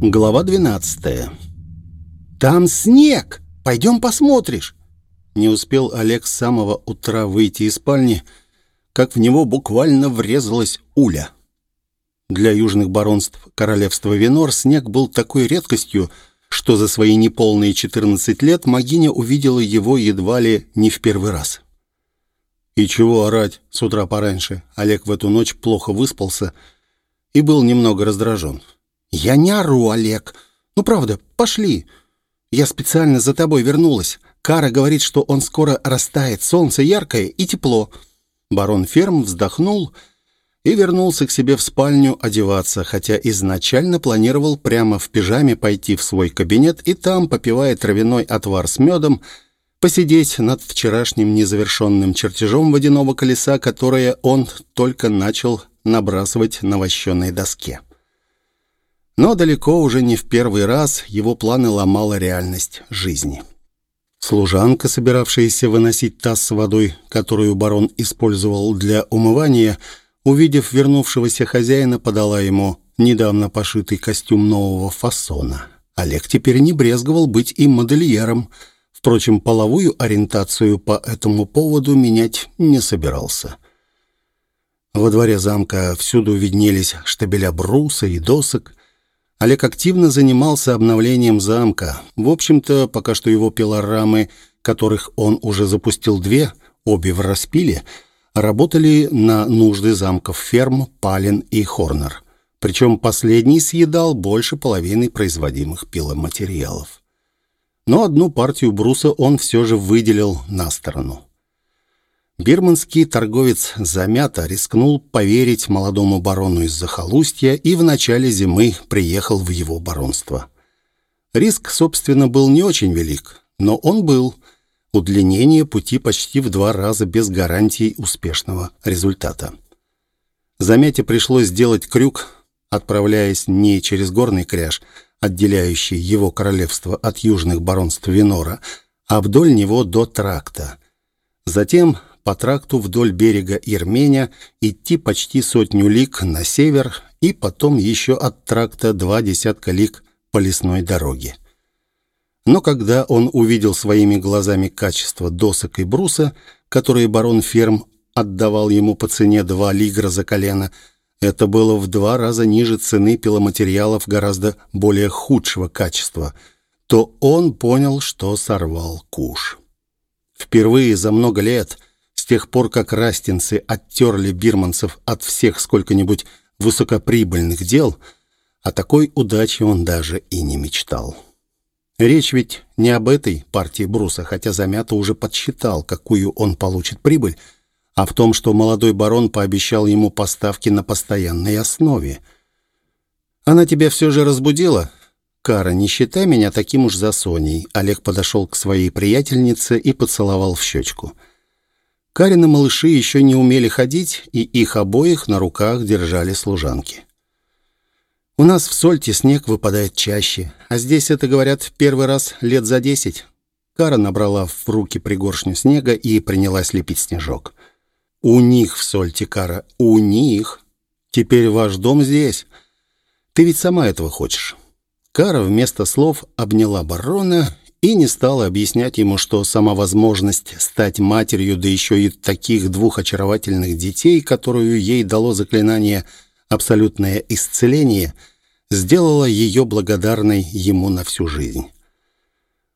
Глава 12. «Там снег! Пойдем посмотришь!» Не успел Олег с самого утра выйти из спальни, как в него буквально врезалась уля. Для южных баронств королевства Венор снег был такой редкостью, что за свои неполные 14 лет Магиня увидела его едва ли не в первый раз. И чего орать с утра пораньше? Олег в эту ночь плохо выспался и был немного раздражен. «Я не ору, Олег. Ну, правда, пошли. Я специально за тобой вернулась. Кара говорит, что он скоро растает. Солнце яркое и тепло». Барон Ферм вздохнул и вернулся к себе в спальню одеваться, хотя изначально планировал прямо в пижаме пойти в свой кабинет и там, попивая травяной отвар с медом, посидеть над вчерашним незавершенным чертежом водяного колеса, которое он только начал набрасывать на вощеной доске. Но далеко уже не в первый раз его планы ломала реальность жизни. Служанка, собиравшаяся выносить таз с водой, которую барон использовал для умывания, увидев вернувшегося хозяина, подала ему недавно пошитый костюм нового фасона. Олег теперь не брезговал быть и модельером. Впрочем, половую ориентацию по этому поводу менять не собирался. Во дворе замка всюду виднелись штабеля бруса и досок, Олег активно занимался обновлением замка. В общем-то, пока что его пилорамы, которых он уже запустил две, обе в распиле, работали на нужды замков Ферм, Пален и Хорнер. Причем последний съедал больше половины производимых пиломатериалов. Но одну партию бруса он все же выделил на сторону. Бирманский торговец замято рискнул поверить молодому барону из захолустья и в начале зимы приехал в его баронство. Риск, собственно, был не очень велик, но он был. Удлинение пути почти в два раза без гарантий успешного результата. Замяте пришлось сделать крюк, отправляясь не через горный кряж, отделяющий его королевство от южных баронств Винора, а вдоль него до тракта. Затем по тракту вдоль берега Ирменя, идти почти сотню лиг на север и потом еще от тракта два десятка лиг по лесной дороге. Но когда он увидел своими глазами качество досок и бруса, которые барон Ферм отдавал ему по цене два лигра за колено, это было в два раза ниже цены пиломатериалов гораздо более худшего качества, то он понял, что сорвал куш. Впервые за много лет тех пор, как растинцы оттерли бирманцев от всех сколько-нибудь высокоприбыльных дел, о такой удаче он даже и не мечтал. Речь ведь не об этой партии бруса, хотя Замята уже подсчитал, какую он получит прибыль, а в том, что молодой барон пообещал ему поставки на постоянной основе. «Она тебя все же разбудила?» «Кара, не считай меня таким уж за Соней». Олег подошел к своей приятельнице и поцеловал в щечку. Карины малыши еще не умели ходить, и их обоих на руках держали служанки. У нас в Сольте снег выпадает чаще, а здесь это, говорят, первый раз лет за десять. Кара набрала в руки пригоршню снега и принялась лепить снежок. «У них в Сольте, Кара, у них. Теперь ваш дом здесь. Ты ведь сама этого хочешь». Кара вместо слов обняла барона и не стала объяснять ему, что сама возможность стать матерью, да еще и таких двух очаровательных детей, которую ей дало заклинание «абсолютное исцеление», сделала ее благодарной ему на всю жизнь.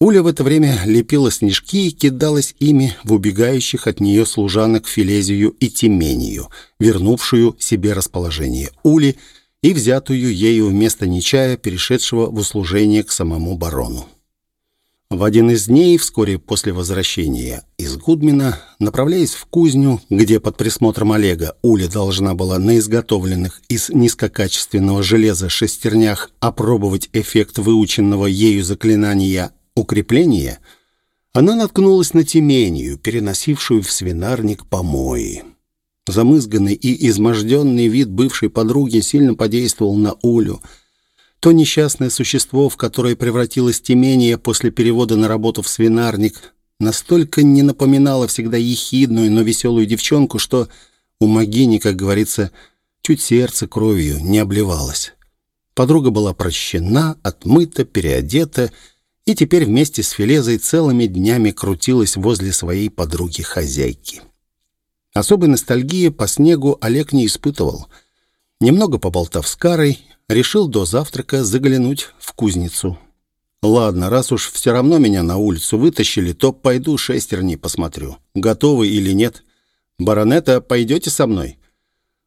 Уля в это время лепила снежки и кидалась ими в убегающих от нее служанок Филезию и Тимению, вернувшую себе расположение Ули и взятую ею вместо Нечая, перешедшего в услужение к самому барону. В один из дней, вскоре после возвращения из Гудмина, направляясь в кузню, где под присмотром Олега Уля должна была на изготовленных из низкокачественного железа шестернях опробовать эффект выученного ею заклинания укрепления, она наткнулась на Тимению, переносившую в свинарник помои. Замызганный и изможденный вид бывшей подруги сильно подействовал на Улю – то несчастное существо, в которое превратилось Тимения после перевода на работу в свинарник, настолько не напоминало всегда ехидную, но веселую девчонку, что у Магини, как говорится, чуть сердце кровью не обливалось. Подруга была прощена, отмыта, переодета и теперь вместе с Филезой целыми днями крутилась возле своей подруги-хозяйки. Особой ностальгии по снегу Олег не испытывал. Немного поболтав с Карой, решил до завтрака заглянуть в кузницу. Ладно, раз уж все равно меня на улицу вытащили, то пойду шестерни посмотрю, готовы или нет. Баронета, пойдете со мной?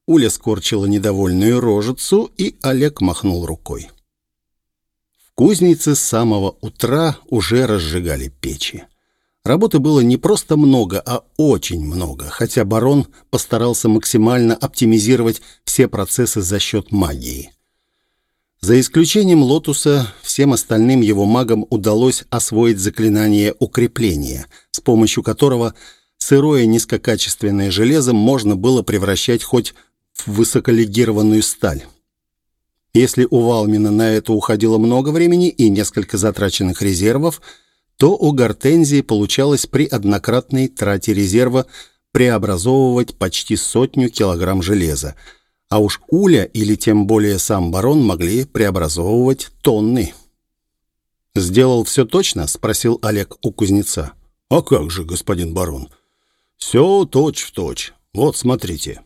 Уля скорчила недовольную рожицу, и Олег махнул рукой. В кузнице с самого утра уже разжигали печи. Работы было не просто много, а очень много, хотя барон постарался максимально оптимизировать все процессы за счет магии. За исключением Лотуса, всем остальным его магам удалось освоить заклинание укрепления, с помощью которого сырое низкокачественное железо можно было превращать хоть в высоколегированную сталь. Если у Валмина на это уходило много времени и несколько затраченных резервов, то у Гортензии получалось при однократной трате резерва преобразовывать почти сотню килограмм железа – а уж Уля или тем более сам барон могли преобразовывать тонны. «Сделал все точно?» — спросил Олег у кузнеца. «А как же, господин барон?» «Все точь-в-точь. Вот, смотрите».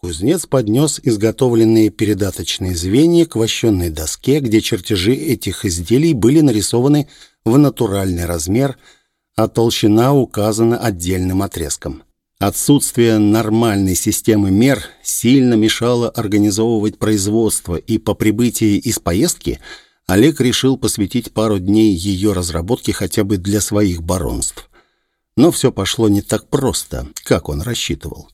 Кузнец поднес изготовленные передаточные звенья к вощенной доске, где чертежи этих изделий были нарисованы в натуральный размер, а толщина указана отдельным отрезком. Отсутствие нормальной системы мер сильно мешало организовывать производство, и по прибытии из поездки Олег решил посвятить пару дней ее разработке хотя бы для своих баронств. Но все пошло не так просто, как он рассчитывал.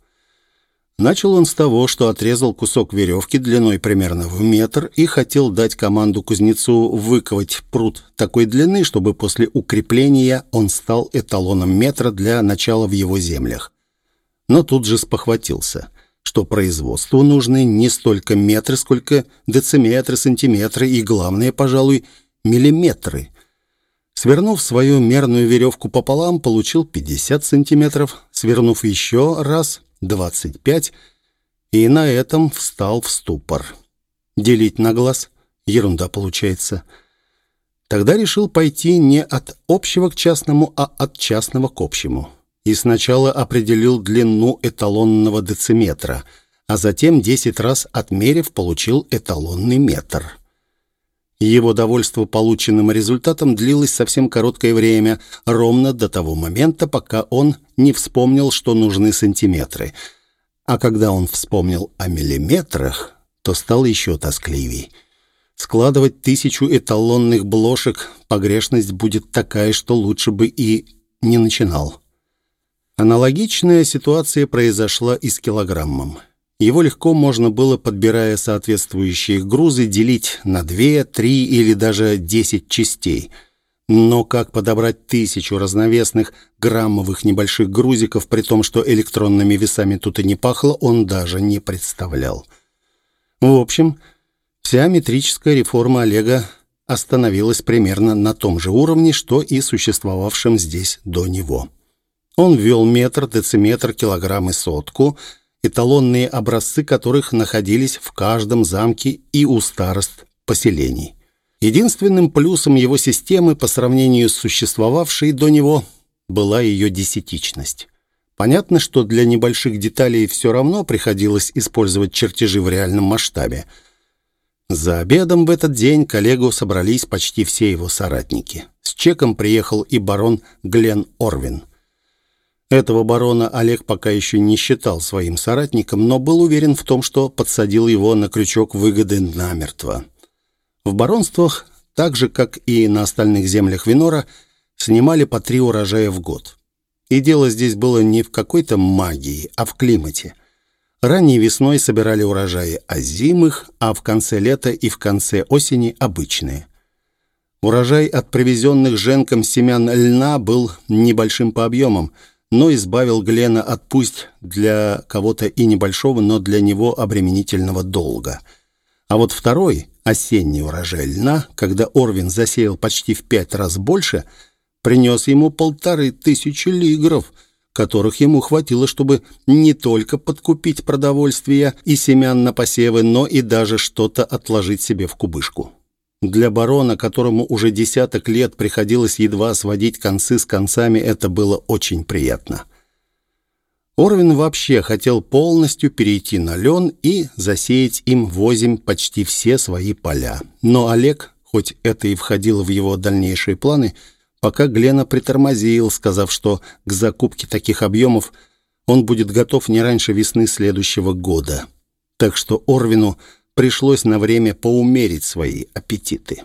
Начал он с того, что отрезал кусок веревки длиной примерно в метр и хотел дать команду кузнецу выковать пруд такой длины, чтобы после укрепления он стал эталоном метра для начала в его землях но тут же спохватился, что производству нужны не столько метры, сколько дециметры, сантиметры и, главное, пожалуй, миллиметры. Свернув свою мерную веревку пополам, получил 50 сантиметров, свернув еще раз 25, и на этом встал в ступор. Делить на глаз — ерунда получается. Тогда решил пойти не от общего к частному, а от частного к общему и сначала определил длину эталонного дециметра, а затем 10 раз отмерив, получил эталонный метр. Его довольство полученным результатом длилось совсем короткое время, ровно до того момента, пока он не вспомнил, что нужны сантиметры. А когда он вспомнил о миллиметрах, то стал еще тоскливей. Складывать тысячу эталонных блошек погрешность будет такая, что лучше бы и не начинал. Аналогичная ситуация произошла и с килограммом. Его легко можно было, подбирая соответствующие грузы, делить на 2, 3 или даже 10 частей. Но как подобрать тысячу разновесных граммовых небольших грузиков, при том, что электронными весами тут и не пахло, он даже не представлял. В общем, вся метрическая реформа Олега остановилась примерно на том же уровне, что и существовавшем здесь до него. Он ввел метр, дециметр, килограмм и сотку, эталонные образцы которых находились в каждом замке и у старост поселений. Единственным плюсом его системы по сравнению с существовавшей до него была ее десятичность. Понятно, что для небольших деталей все равно приходилось использовать чертежи в реальном масштабе. За обедом в этот день коллегу собрались почти все его соратники. С чеком приехал и барон Глен Орвин – этого барона Олег пока еще не считал своим соратником, но был уверен в том, что подсадил его на крючок выгоды намертво. В баронствах, так же, как и на остальных землях Винора, снимали по три урожая в год. И дело здесь было не в какой-то магии, а в климате. Ранней весной собирали урожаи озимых, а в конце лета и в конце осени – обычные. Урожай от привезенных женком семян льна был небольшим по объемам – но избавил Глена от пусть для кого-то и небольшого, но для него обременительного долга. А вот второй, осенний урожай льна, когда Орвин засеял почти в пять раз больше, принес ему полторы тысячи лигров, которых ему хватило, чтобы не только подкупить продовольствие и семян на посевы, но и даже что-то отложить себе в кубышку. Для барона, которому уже десяток лет приходилось едва сводить концы с концами, это было очень приятно. Орвин вообще хотел полностью перейти на лен и засеять им возим почти все свои поля. Но Олег, хоть это и входило в его дальнейшие планы, пока Глена притормозил, сказав, что к закупке таких объемов он будет готов не раньше весны следующего года. Так что Орвину пришлось на время поумерить свои аппетиты.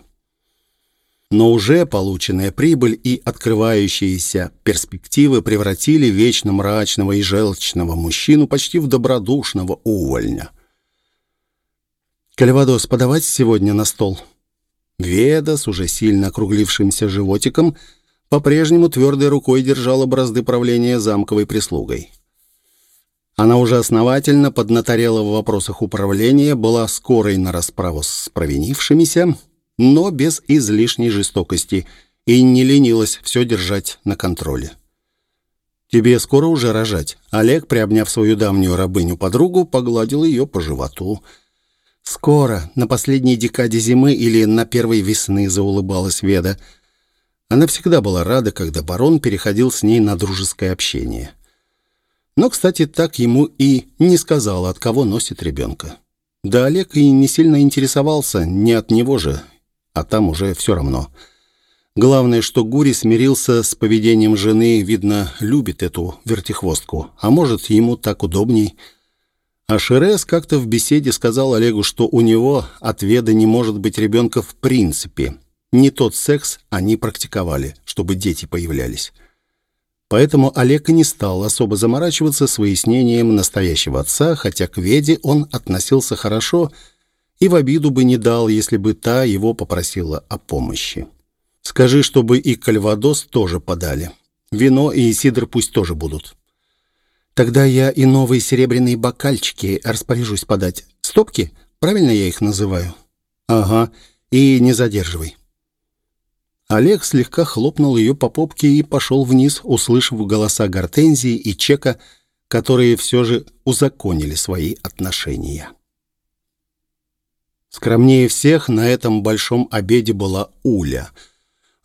Но уже полученная прибыль и открывающиеся перспективы превратили вечно мрачного и желчного мужчину почти в добродушного увольня. «Кальвадос подавать сегодня на стол?» Веда с уже сильно округлившимся животиком по-прежнему твердой рукой держала бразды правления замковой прислугой. Она уже основательно поднаторела в вопросах управления, была скорой на расправу с провинившимися, но без излишней жестокости и не ленилась все держать на контроле. «Тебе скоро уже рожать?» Олег, приобняв свою давнюю рабыню-подругу, погладил ее по животу. «Скоро, на последней декаде зимы или на первой весны», — заулыбалась Веда. Она всегда была рада, когда барон переходил с ней на дружеское общение. Но, кстати, так ему и не сказала, от кого носит ребенка. Да Олег и не сильно интересовался, не от него же, а там уже все равно. Главное, что Гури смирился с поведением жены, видно, любит эту вертихвостку, а может, ему так удобней. А Шерес как-то в беседе сказал Олегу, что у него от Веды не может быть ребенка в принципе. Не тот секс они практиковали, чтобы дети появлялись. Поэтому Олег не стал особо заморачиваться с выяснением настоящего отца, хотя к Веде он относился хорошо и в обиду бы не дал, если бы та его попросила о помощи. «Скажи, чтобы и кальвадос тоже подали. Вино и сидр пусть тоже будут». «Тогда я и новые серебряные бокальчики распоряжусь подать. Стопки? Правильно я их называю?» «Ага. И не задерживай». Олег слегка хлопнул ее по попке и пошел вниз, услышав голоса Гортензии и Чека, которые все же узаконили свои отношения. Скромнее всех на этом большом обеде была Уля.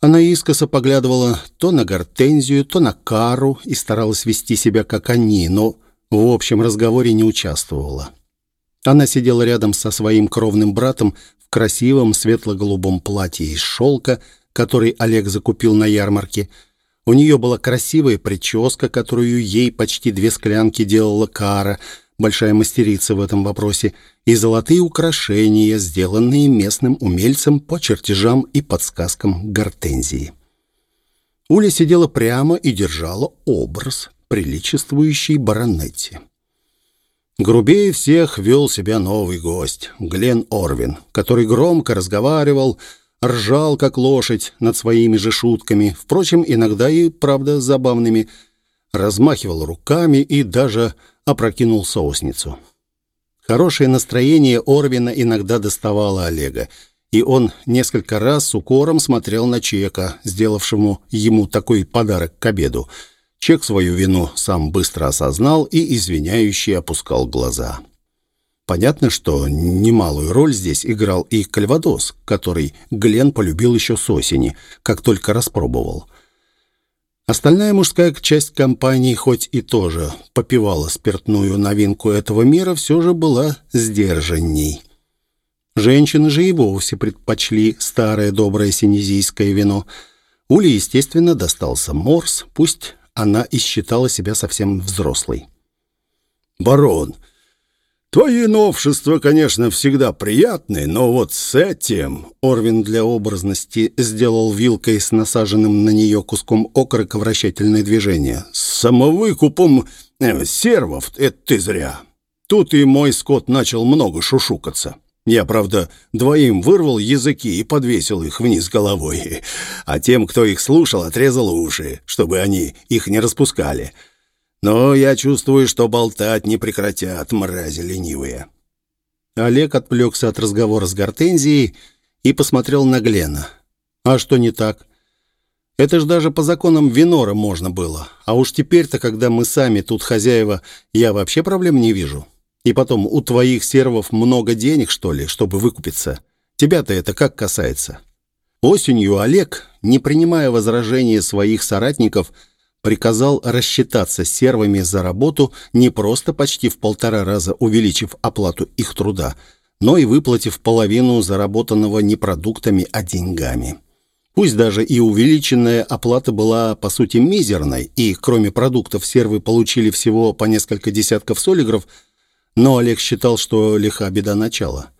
Она искоса поглядывала то на Гортензию, то на Кару и старалась вести себя как они, но в общем разговоре не участвовала. Она сидела рядом со своим кровным братом в красивом светло-голубом платье из шелка, который Олег закупил на ярмарке. У нее была красивая прическа, которую ей почти две склянки делала Кара, большая мастерица в этом вопросе, и золотые украшения, сделанные местным умельцем по чертежам и подсказкам гортензии. Уля сидела прямо и держала образ, приличествующий баронетте. Грубее всех вел себя новый гость, Глен Орвин, который громко разговаривал, ржал, как лошадь, над своими же шутками, впрочем, иногда и, правда, забавными, размахивал руками и даже опрокинул соусницу. Хорошее настроение Орвина иногда доставало Олега, и он несколько раз с укором смотрел на Чека, сделавшему ему такой подарок к обеду. Чек свою вину сам быстро осознал и извиняющий опускал глаза. Понятно, что немалую роль здесь играл и кальвадос, который Глен полюбил еще с осени, как только распробовал. Остальная мужская часть компании, хоть и тоже попивала спиртную новинку этого мира, все же была сдержанней. Женщины же и вовсе предпочли старое доброе синезийское вино. Уле, естественно, достался морс, пусть она и считала себя совсем взрослой. «Барон, Твои новшества, конечно, всегда приятны, но вот с этим...» Орвин для образности сделал вилкой с насаженным на нее куском окорока вращательное движение. «С самовыкупом э, сервов это ты зря. Тут и мой скот начал много шушукаться. Я, правда, двоим вырвал языки и подвесил их вниз головой, а тем, кто их слушал, отрезал уши, чтобы они их не распускали». Но я чувствую, что болтать не прекратят, мрази ленивые». Олег отвлекся от разговора с Гортензией и посмотрел на Глена. «А что не так?» Это ж даже по законам Винора можно было. А уж теперь-то, когда мы сами тут хозяева, я вообще проблем не вижу. И потом, у твоих сервов много денег, что ли, чтобы выкупиться? Тебя-то это как касается?» Осенью Олег, не принимая возражения своих соратников, приказал рассчитаться сервами за работу, не просто почти в полтора раза увеличив оплату их труда, но и выплатив половину заработанного не продуктами, а деньгами. Пусть даже и увеличенная оплата была, по сути, мизерной, и кроме продуктов сервы получили всего по несколько десятков солигров, но Олег считал, что лиха беда начала.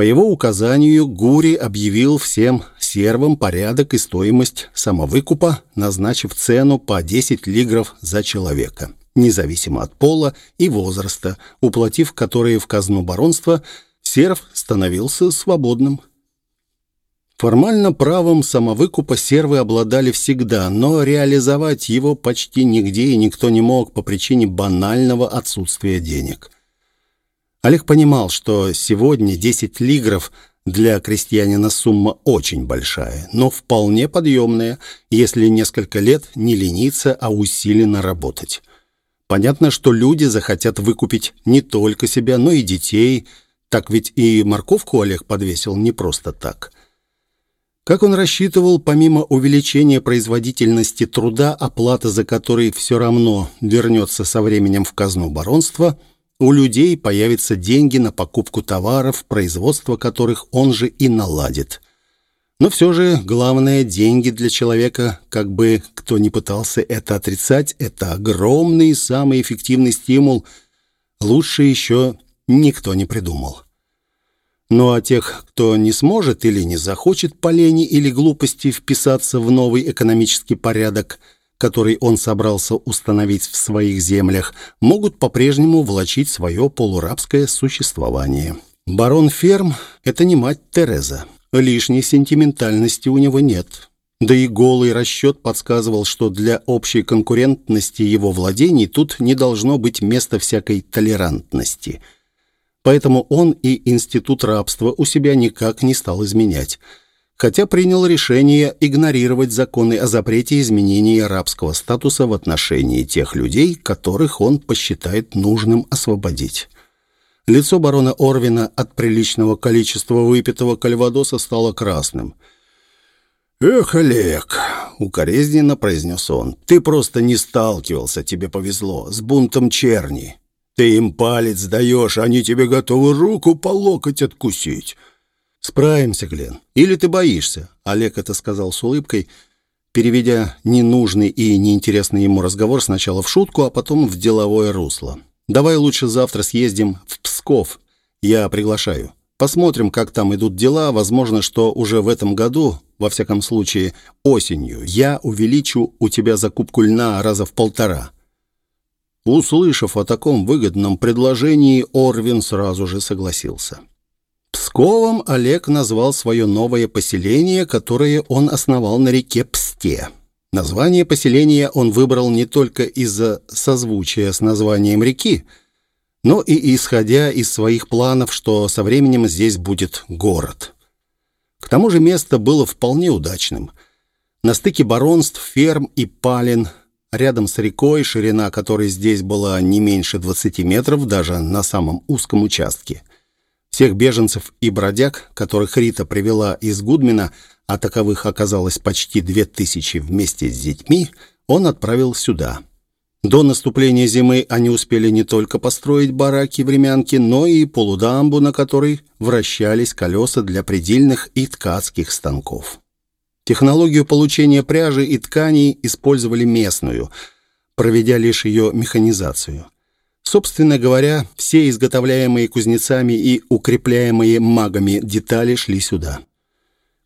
По его указанию Гури объявил всем сервам порядок и стоимость самовыкупа, назначив цену по 10 лигров за человека, независимо от пола и возраста, уплатив которые в казну баронства, серв становился свободным. Формально правом самовыкупа сервы обладали всегда, но реализовать его почти нигде и никто не мог по причине банального отсутствия денег – Олег понимал, что сегодня 10 лигров для крестьянина сумма очень большая, но вполне подъемная, если несколько лет не лениться, а усиленно работать. Понятно, что люди захотят выкупить не только себя, но и детей. Так ведь и морковку Олег подвесил не просто так. Как он рассчитывал, помимо увеличения производительности труда, оплата за который все равно вернется со временем в казну баронства – у людей появятся деньги на покупку товаров, производство которых он же и наладит. Но все же главное, деньги для человека, как бы кто ни пытался это отрицать, это огромный самый эффективный стимул. Лучше еще никто не придумал. Ну а тех, кто не сможет или не захочет по лени или глупости вписаться в новый экономический порядок – который он собрался установить в своих землях, могут по-прежнему влачить свое полурабское существование. Барон Ферм — это не мать Тереза. Лишней сентиментальности у него нет. Да и голый расчет подсказывал, что для общей конкурентности его владений тут не должно быть места всякой толерантности. Поэтому он и институт рабства у себя никак не стал изменять — хотя принял решение игнорировать законы о запрете изменения рабского статуса в отношении тех людей, которых он посчитает нужным освободить. Лицо барона Орвина от приличного количества выпитого кальвадоса стало красным. «Эх, Олег!» — укоризненно произнес он. «Ты просто не сталкивался, тебе повезло, с бунтом черни. Ты им палец даешь, они тебе готовы руку по локоть откусить». «Справимся, Глен. Или ты боишься?» Олег это сказал с улыбкой, переведя ненужный и неинтересный ему разговор сначала в шутку, а потом в деловое русло. «Давай лучше завтра съездим в Псков. Я приглашаю. Посмотрим, как там идут дела. Возможно, что уже в этом году, во всяком случае осенью, я увеличу у тебя закупку льна раза в полтора». Услышав о таком выгодном предложении, Орвин сразу же согласился. Псковом Олег назвал свое новое поселение, которое он основал на реке Псте. Название поселения он выбрал не только из-за созвучия с названием реки, но и исходя из своих планов, что со временем здесь будет город. К тому же место было вполне удачным. На стыке баронств, ферм и пален, рядом с рекой, ширина которой здесь была не меньше 20 метров даже на самом узком участке – всех беженцев и бродяг, которых Рита привела из Гудмина, а таковых оказалось почти две тысячи вместе с детьми, он отправил сюда. До наступления зимы они успели не только построить бараки-времянки, но и полудамбу, на которой вращались колеса для предельных и ткацких станков. Технологию получения пряжи и тканей использовали местную, проведя лишь ее механизацию – Собственно говоря, все изготовляемые кузнецами и укрепляемые магами детали шли сюда.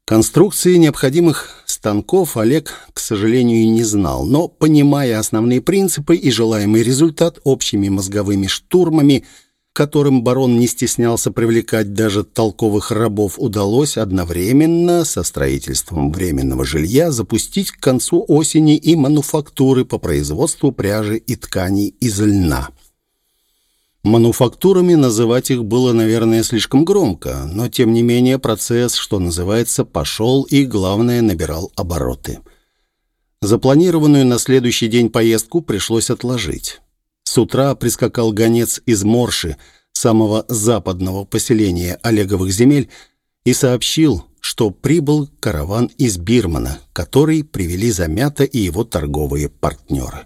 Конструкции необходимых станков Олег, к сожалению, не знал, но, понимая основные принципы и желаемый результат общими мозговыми штурмами, которым барон не стеснялся привлекать даже толковых рабов, удалось одновременно со строительством временного жилья запустить к концу осени и мануфактуры по производству пряжи и тканей из льна. Мануфактурами называть их было, наверное, слишком громко, но тем не менее процесс, что называется, пошел и, главное, набирал обороты – Запланированную на следующий день поездку пришлось отложить. С утра прискакал гонец из Морши, самого западного поселения Олеговых земель, и сообщил, что прибыл караван из Бирмана, который привели Замята и его торговые партнеры.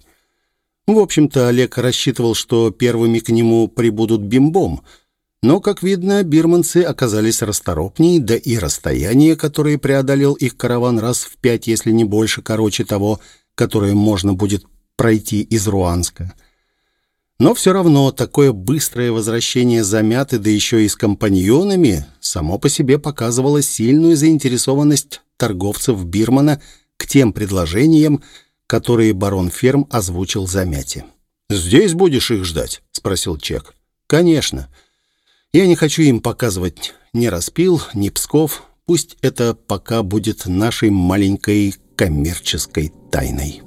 В общем-то, Олег рассчитывал, что первыми к нему прибудут бимбом, но, как видно, бирманцы оказались расторопнее, да и расстояние, которое преодолел их караван раз в пять, если не больше, короче того, которое можно будет пройти из Руанска. Но все равно такое быстрое возвращение замяты, да еще и с компаньонами, само по себе показывало сильную заинтересованность торговцев Бирмана к тем предложениям, которые барон Ферм озвучил замяте. «Здесь будешь их ждать?» — спросил Чек. «Конечно. Я не хочу им показывать ни Распил, ни Псков. Пусть это пока будет нашей маленькой коммерческой тайной».